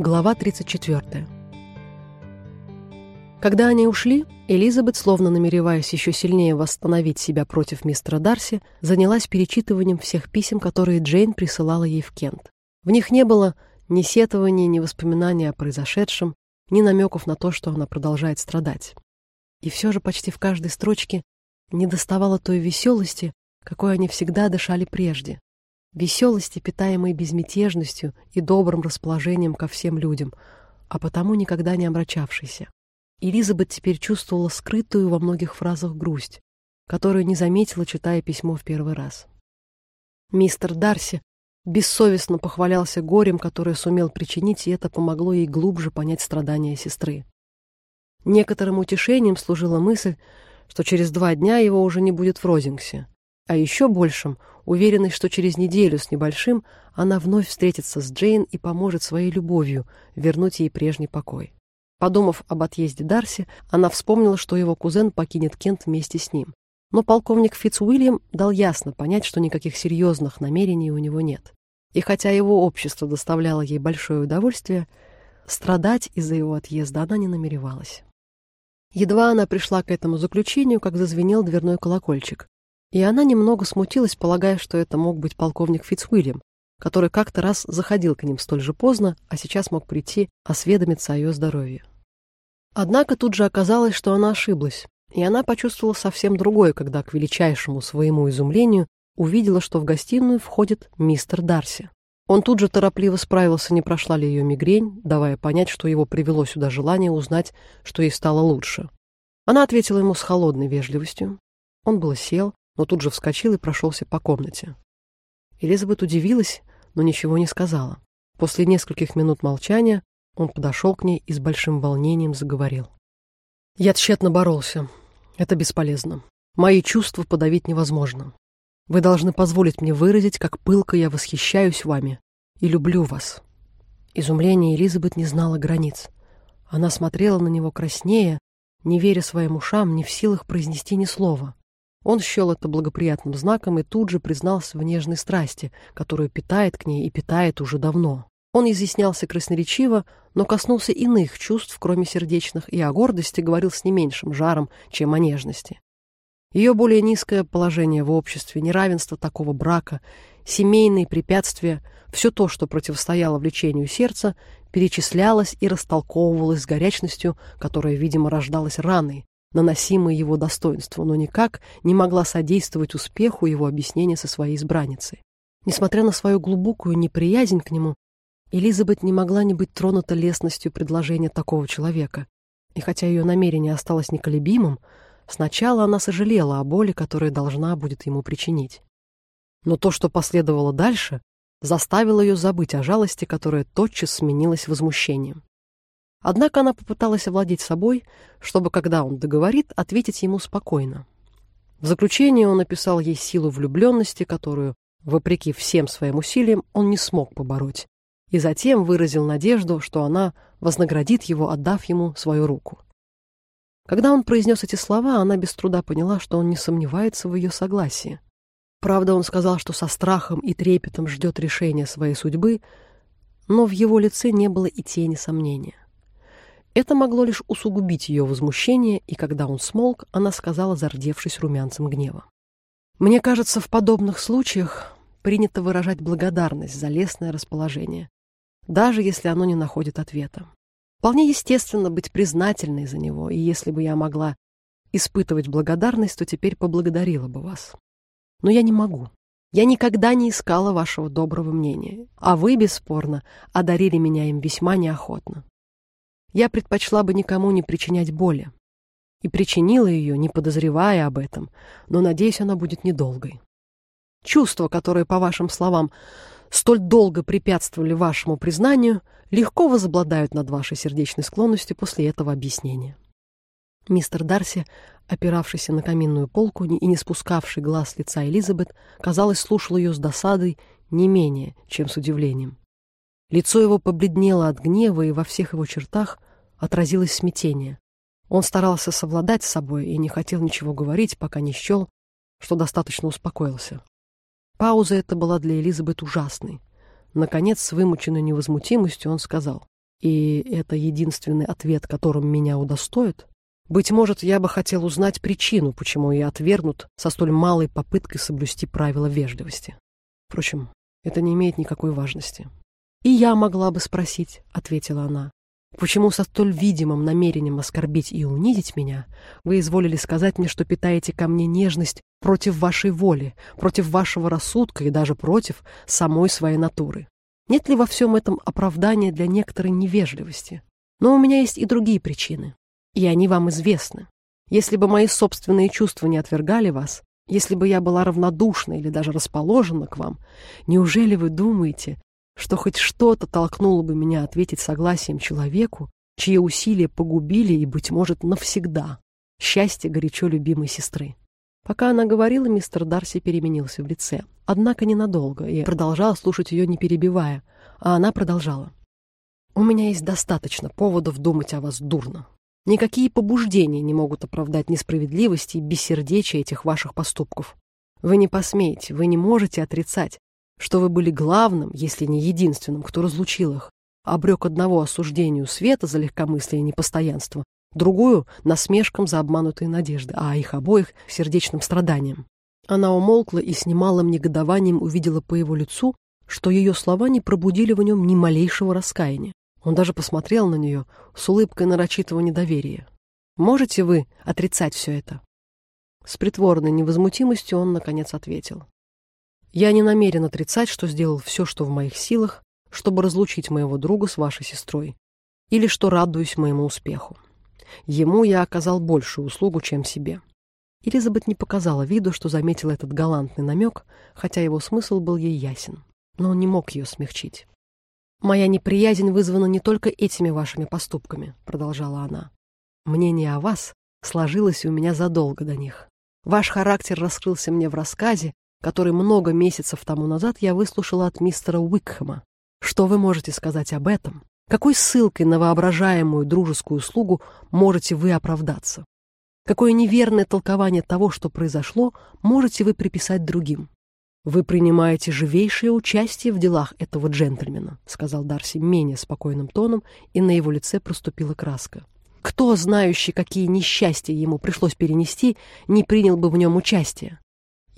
Глава 34. Когда они ушли, Элизабет, словно намереваясь еще сильнее восстановить себя против мистера Дарси, занялась перечитыванием всех писем, которые Джейн присылала ей в Кент. В них не было ни сетования, ни воспоминаний о произошедшем, ни намеков на то, что она продолжает страдать. И все же почти в каждой строчке недоставало той веселости, какой они всегда дышали прежде, веселости, питаемой безмятежностью и добрым расположением ко всем людям, а потому никогда не омрачавшейся. Элизабет теперь чувствовала скрытую во многих фразах грусть, которую не заметила, читая письмо в первый раз. Мистер Дарси бессовестно похвалялся горем, которое сумел причинить, и это помогло ей глубже понять страдания сестры. Некоторым утешением служила мысль, что через два дня его уже не будет в Розингсе, а еще большим — уверенность, что через неделю с небольшим она вновь встретится с Джейн и поможет своей любовью вернуть ей прежний покой. Подумав об отъезде Дарси, она вспомнила, что его кузен покинет Кент вместе с ним. Но полковник Фитцуильям дал ясно понять, что никаких серьезных намерений у него нет. И хотя его общество доставляло ей большое удовольствие, страдать из-за его отъезда она не намеревалась. Едва она пришла к этому заключению, как зазвенел дверной колокольчик. И она немного смутилась, полагая, что это мог быть полковник Фитцуильям, который как-то раз заходил к ним столь же поздно, а сейчас мог прийти осведомиться о ее здоровье. Однако тут же оказалось, что она ошиблась, и она почувствовала совсем другое, когда к величайшему своему изумлению увидела, что в гостиную входит мистер Дарси. Он тут же торопливо справился, не прошла ли ее мигрень, давая понять, что его привело сюда желание узнать, что ей стало лучше. Она ответила ему с холодной вежливостью. Он было сел, но тут же вскочил и прошелся по комнате. Элизабет удивилась, но ничего не сказала. После нескольких минут молчания он подошел к ней и с большим волнением заговорил. «Я тщетно боролся. Это бесполезно. Мои чувства подавить невозможно. Вы должны позволить мне выразить, как пылко я восхищаюсь вами и люблю вас». Изумление Элизабет не знала границ. Она смотрела на него краснее, не веря своим ушам, не в силах произнести ни слова. Он счел это благоприятным знаком и тут же признался в нежной страсти, которую питает к ней и питает уже давно. Он изъяснялся красноречиво, но коснулся иных чувств, кроме сердечных, и о гордости говорил с не меньшим жаром, чем о нежности. Ее более низкое положение в обществе, неравенство такого брака, семейные препятствия, все то, что противостояло влечению сердца, перечислялось и растолковывалось с горячностью, которая, видимо, рождалась раной, наносимой его достоинству, но никак не могла содействовать успеху его объяснения со своей избранницей. Несмотря на свою глубокую неприязнь к нему, Элизабет не могла не быть тронута лестностью предложения такого человека. И хотя ее намерение осталось неколебимым, сначала она сожалела о боли, которую должна будет ему причинить. Но то, что последовало дальше, заставило ее забыть о жалости, которая тотчас сменилась возмущением. Однако она попыталась овладеть собой, чтобы, когда он договорит, ответить ему спокойно. В заключение он описал ей силу влюбленности, которую, вопреки всем своим усилиям, он не смог побороть, и затем выразил надежду, что она вознаградит его, отдав ему свою руку. Когда он произнес эти слова, она без труда поняла, что он не сомневается в ее согласии. Правда, он сказал, что со страхом и трепетом ждет решения своей судьбы, но в его лице не было и тени сомнения. Это могло лишь усугубить ее возмущение, и когда он смолк, она сказала, зардевшись румянцем гнева. «Мне кажется, в подобных случаях принято выражать благодарность за лестное расположение, даже если оно не находит ответа. Вполне естественно быть признательной за него, и если бы я могла испытывать благодарность, то теперь поблагодарила бы вас. Но я не могу. Я никогда не искала вашего доброго мнения, а вы, бесспорно, одарили меня им весьма неохотно. Я предпочла бы никому не причинять боли. И причинила ее, не подозревая об этом, но, надеюсь, она будет недолгой. Чувства, которые, по вашим словам, столь долго препятствовали вашему признанию, легко возобладают над вашей сердечной склонностью после этого объяснения. Мистер Дарси, опиравшийся на каминную полку и не спускавший глаз лица Элизабет, казалось, слушал ее с досадой не менее, чем с удивлением. Лицо его побледнело от гнева, и во всех его чертах отразилось смятение. Он старался совладать с собой и не хотел ничего говорить, пока не счел, что достаточно успокоился. Пауза эта была для Элизабет ужасной. Наконец, с вымученной невозмутимостью он сказал. и это единственный ответ, которым меня удостоит, быть может, я бы хотел узнать причину, почему я отвергнут со столь малой попыткой соблюсти правила вежливости. Впрочем, это не имеет никакой важности. «И я могла бы спросить», — ответила она, «почему со столь видимым намерением оскорбить и унизить меня вы изволили сказать мне, что питаете ко мне нежность против вашей воли, против вашего рассудка и даже против самой своей натуры? Нет ли во всем этом оправдания для некоторой невежливости? Но у меня есть и другие причины и они вам известны. Если бы мои собственные чувства не отвергали вас, если бы я была равнодушна или даже расположена к вам, неужели вы думаете, что хоть что-то толкнуло бы меня ответить согласием человеку, чьи усилия погубили и, быть может, навсегда счастье горячо любимой сестры? Пока она говорила, мистер Дарси переменился в лице, однако ненадолго, и продолжал слушать ее, не перебивая, а она продолжала. «У меня есть достаточно поводов думать о вас дурно. Никакие побуждения не могут оправдать несправедливости и бессердечия этих ваших поступков. Вы не посмеете, вы не можете отрицать, что вы были главным, если не единственным, кто разлучил их, обрек одного осуждению света за легкомыслие и непостоянство, другую — насмешкам за обманутые надежды, а их обоих — сердечным страданием. Она умолкла и с немалым негодованием увидела по его лицу, что ее слова не пробудили в нем ни малейшего раскаяния. Он даже посмотрел на нее с улыбкой нарочитого недоверия. «Можете вы отрицать все это?» С притворной невозмутимостью он, наконец, ответил. «Я не намерен отрицать, что сделал все, что в моих силах, чтобы разлучить моего друга с вашей сестрой, или что радуюсь моему успеху. Ему я оказал большую услугу, чем себе». Элизабет не показала виду, что заметила этот галантный намек, хотя его смысл был ей ясен, но он не мог ее смягчить. «Моя неприязнь вызвана не только этими вашими поступками», — продолжала она. «Мнение о вас сложилось у меня задолго до них. Ваш характер раскрылся мне в рассказе, который много месяцев тому назад я выслушала от мистера Уикхэма. Что вы можете сказать об этом? Какой ссылкой на воображаемую дружескую услугу можете вы оправдаться? Какое неверное толкование того, что произошло, можете вы приписать другим? «Вы принимаете живейшее участие в делах этого джентльмена», сказал Дарси менее спокойным тоном, и на его лице проступила краска. «Кто, знающий, какие несчастья ему пришлось перенести, не принял бы в нем участие?»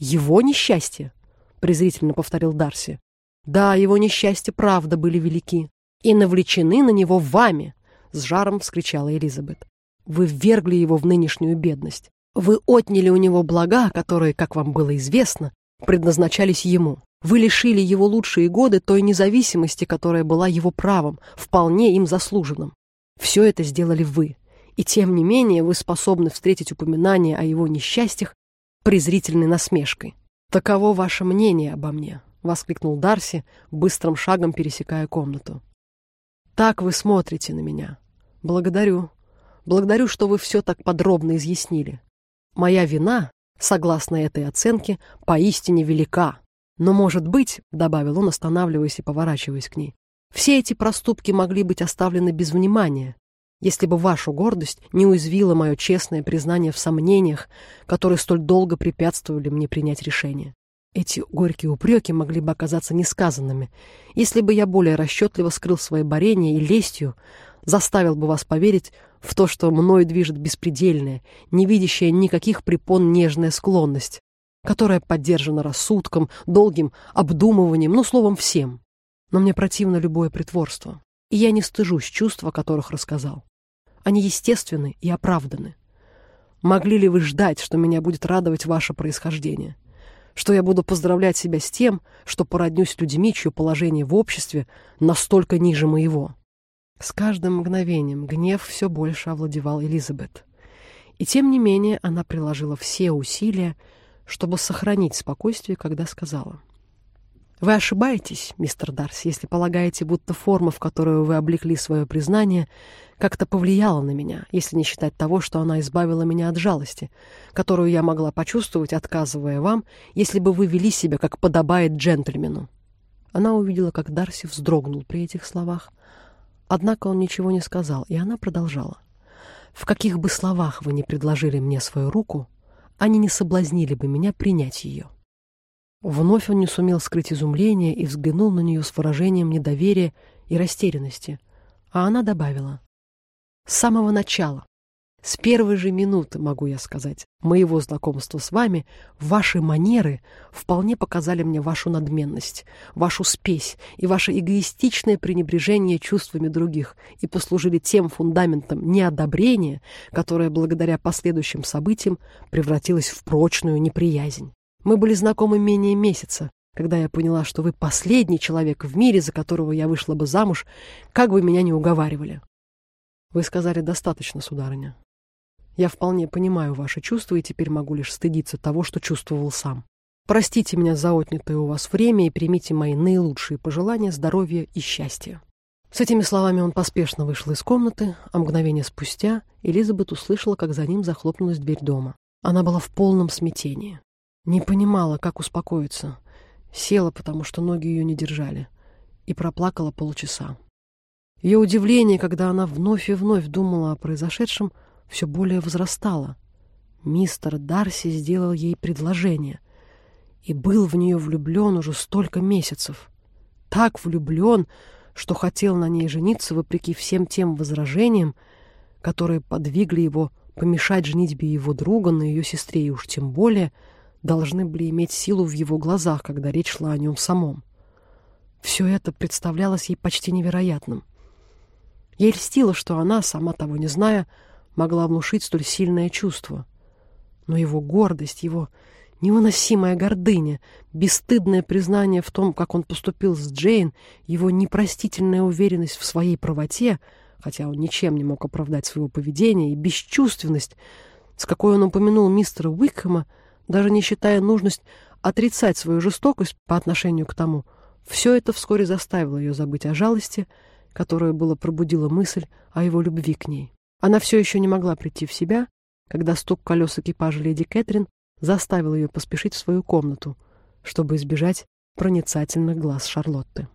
«Его несчастье?» — презрительно повторил Дарси. «Да, его несчастья правда были велики. И навлечены на него вами!» — с жаром вскричала Элизабет. «Вы ввергли его в нынешнюю бедность. Вы отняли у него блага, которые, как вам было известно, предназначались ему. Вы лишили его лучшие годы той независимости, которая была его правом, вполне им заслуженным. Все это сделали вы. И тем не менее вы способны встретить упоминание о его несчастьях презрительной насмешкой. «Таково ваше мнение обо мне», — воскликнул Дарси, быстрым шагом пересекая комнату. «Так вы смотрите на меня. Благодарю. Благодарю, что вы все так подробно изъяснили. Моя вина согласно этой оценке, поистине велика. Но, может быть, — добавил он, останавливаясь и поворачиваясь к ней, — все эти проступки могли быть оставлены без внимания, если бы вашу гордость не уязвило мое честное признание в сомнениях, которые столь долго препятствовали мне принять решение. Эти горькие упреки могли бы оказаться несказанными, если бы я более расчетливо скрыл свои борения и лестью, заставил бы вас поверить в то, что мною движет беспредельная, не видящая никаких препон нежная склонность, которая поддержана рассудком, долгим обдумыванием, ну, словом, всем. Но мне противно любое притворство, и я не стыжусь чувств, о которых рассказал. Они естественны и оправданы. Могли ли вы ждать, что меня будет радовать ваше происхождение? Что я буду поздравлять себя с тем, что породнюсь с людьми, чье положение в обществе настолько ниже моего? С каждым мгновением гнев все больше овладевал Элизабет. И тем не менее она приложила все усилия, чтобы сохранить спокойствие, когда сказала. «Вы ошибаетесь, мистер Дарси, если полагаете, будто форма, в которую вы облекли свое признание, как-то повлияла на меня, если не считать того, что она избавила меня от жалости, которую я могла почувствовать, отказывая вам, если бы вы вели себя, как подобает джентльмену». Она увидела, как Дарси вздрогнул при этих словах, Однако он ничего не сказал, и она продолжала. «В каких бы словах вы ни предложили мне свою руку, они не соблазнили бы меня принять ее». Вновь он не сумел скрыть изумление и взглянул на нее с выражением недоверия и растерянности, А она добавила. С самого начала, с первой же минуты, могу я сказать, моего знакомства с вами, ваши манеры вполне показали мне вашу надменность, вашу спесь и ваше эгоистичное пренебрежение чувствами других и послужили тем фундаментом неодобрения, которое благодаря последующим событиям превратилось в прочную неприязнь. Мы были знакомы менее месяца, когда я поняла, что вы последний человек в мире, за которого я вышла бы замуж, как бы меня ни уговаривали. Вы сказали достаточно, сударыня. Я вполне понимаю ваши чувства и теперь могу лишь стыдиться того, что чувствовал сам. Простите меня за отнятое у вас время и примите мои наилучшие пожелания здоровья и счастья. С этими словами он поспешно вышел из комнаты, а мгновение спустя Элизабет услышала, как за ним захлопнулась дверь дома. Она была в полном смятении. Не понимала, как успокоиться. Села, потому что ноги ее не держали, и проплакала полчаса. Ее удивление, когда она вновь и вновь думала о произошедшем, все более возрастало. Мистер Дарси сделал ей предложение и был в нее влюблен уже столько месяцев. Так влюблен, что хотел на ней жениться вопреки всем тем возражениям, которые подвигли его помешать женитьбе его друга на ее сестре, и уж тем более должны были иметь силу в его глазах, когда речь шла о нем самом. Все это представлялось ей почти невероятным. Ей льстило, что она, сама того не зная, могла внушить столь сильное чувство. Но его гордость, его невыносимая гордыня, бесстыдное признание в том, как он поступил с Джейн, его непростительная уверенность в своей правоте, хотя он ничем не мог оправдать своего поведения, и бесчувственность, с какой он упомянул мистера Уикхэма, даже не считая нужность отрицать свою жестокость по отношению к тому, все это вскоре заставило ее забыть о жалости, которая было пробудила мысль о его любви к ней. Она все еще не могла прийти в себя, когда стук колес экипажа леди Кэтрин заставил ее поспешить в свою комнату, чтобы избежать проницательных глаз Шарлотты.